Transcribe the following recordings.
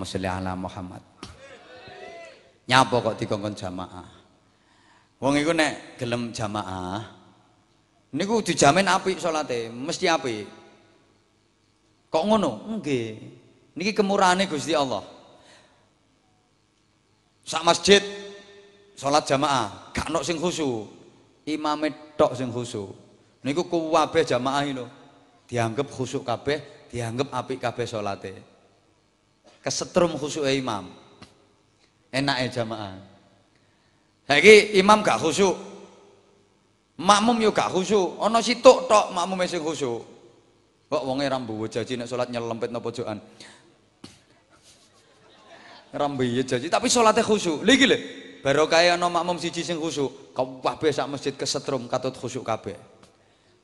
Allahumma sholli ala Muhammad. Nyapa kok dikongkon jamaah. Wong iku nek gelem jamaah niku dijamin apik salate, mesti apik. Kok ngono? Nggih. Niki kemurahane Gusti Allah. Sak masjid salat jamaah, gak ono sing khusyuk. Imame tok sing khusyuk. Niku kuwabe jamaah lho. Dianggep khusyuk kabeh, dianggep apik kabeh salate. Kesetrum khusyuke imam. Enake jamaah. Saiki imam gak khusyuk. Makmum yo gak khusyuk. Ana situk tok makmume sing khusyuk. Kok wonge rambu jaji nek salat nyelempit napa pojokan. Rambiye jaji tapi salatnya khusyuk. Lha iki lho. Barokah ana makmum siji sing khusyuk, kabeh sak masjid kesetrum katut khusyuk kabeh.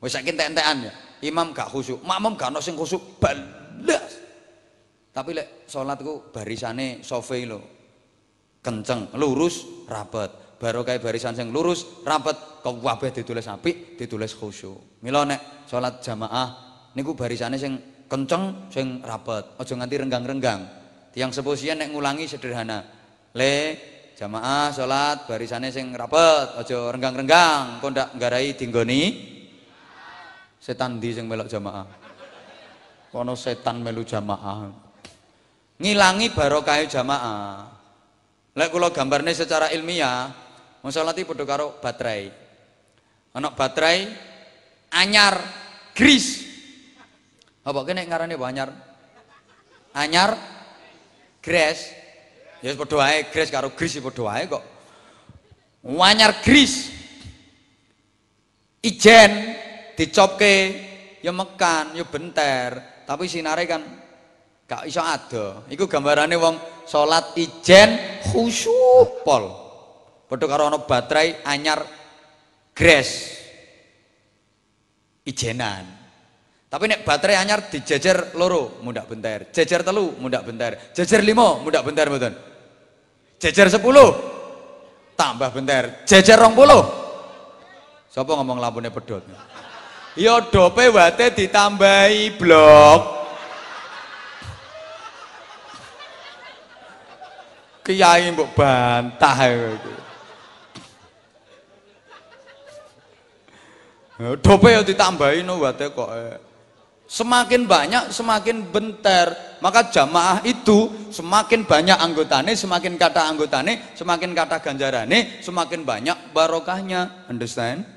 Wis saiki entek-entekan ya. Imam gak khusyuk, makmum gak ono sing khusyuk balas. Tapi lek salatku barisane sofe lho. Kenceng, lurus, rapet. Barokah barisan sing lurus, rapet, kabeh ditulis apik, ditulis khusyuk. Mila nek salat jamaah niku barisane sing kenceng, sing rapet. Aja nganti renggang-renggang. Tiang sepusian nek ngulangi sederhana. Le jamaah salat barisane sing rapet, aja renggang-renggang. Kok ndak nggarai dinggoni setan di sing melok jamaah. Kono setan melu jamaah. Ngilangi barokah jamaah. Lek kula gambarne secara ilmiah, iki padha karo baterai. Ana baterai anyar gris. Apa kene ngarane anyar? Anyar gres. Ya padha wae gres karo gris padha wae kok. Anyar gris. Ijen dicopke ya mekan, ya benter, tapi sinare kan gak iso ada. Iku gambarane wong salat ijen khusyuk pol. Padha karo ana baterai anyar gres. Ijenan. Tapi nek baterai anyar dijejer loro mundak benter, jejer telu mundak benter, jejer limo mundak benter mboten. Jejer sepuluh tambah benter, jejer rong puluh. Sapa ngomong lampune pedhot? Ya dope wate ditambahi blok. Kiai mbok bantah. Dope ya ditambahi no wate kok. Semakin banyak semakin bentar. Maka jamaah itu semakin banyak anggotane, semakin kata anggotane, semakin kata ganjarane, semakin banyak barokahnya. Understand?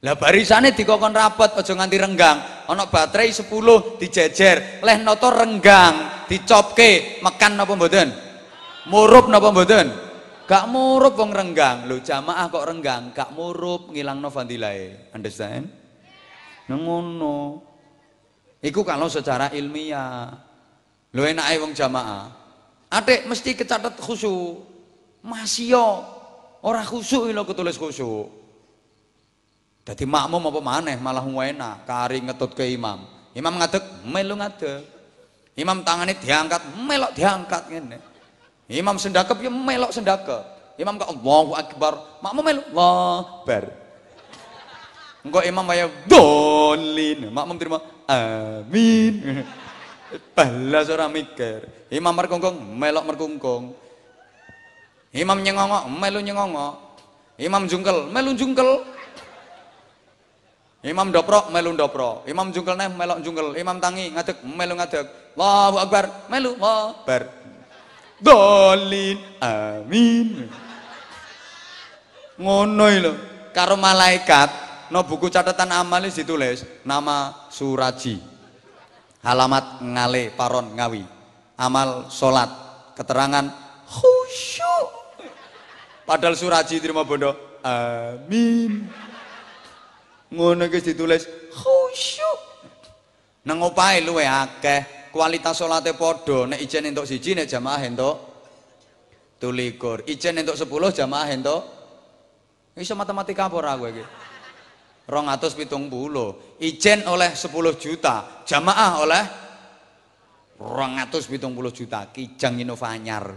Lah barisane dikokon rapet aja nganti renggang. Ana baterai 10 dijejer, leh noto renggang, dicopke, mekan napa mboten? Murup napa mboten? Gak murup wong renggang. Lho jamaah kok renggang, gak murup ngilangno fadilahe. Understand? Nang ngono. Iku kalau secara ilmiah. Lho enake wong jamaah. Atik mesti kecatet. Masih yo ora khusyuk lho ketulis khusyuk. Jadi makmum apa maneh malah enak kari ngetut ke imam. Imam ngadeg melu ngadeg. Imam tangannya diangkat melok diangkat ngene. Imam sendakep ya melok sendakep. Imam kok Allahu Akbar, makmum melu Allahu Akbar. Engko imam kaya dolin, makmum terima amin. Balas ora mikir. Imam merkungkung melok merkungkung. Imam nyengongok melu nyengongok. Imam jungkel melu jungkel. Imam doprok melu doprok, imam jungkel neh melok jungkel, imam tangi ngadeg melu ngadeg. Allahu Akbar, melu Akbar. Dolin, amin. Ngono lho, karo malaikat no buku catatan amal ditulis nama Suraji. Alamat Ngale Paron Ngawi. Amal salat, keterangan khusyuk. Padahal Suraji terima bondo. Amin ngono iki ditulis khusyuk. Nang opahe luwe akeh kualitas salate padha. Nek ijen entuk siji nek jamaah entuk 23 ijen entuk 10 jamaah entuk iso matematika apa ora kowe iki? 270 ijen oleh 10 juta jamaah oleh 270 juta. Kijang Innova anyar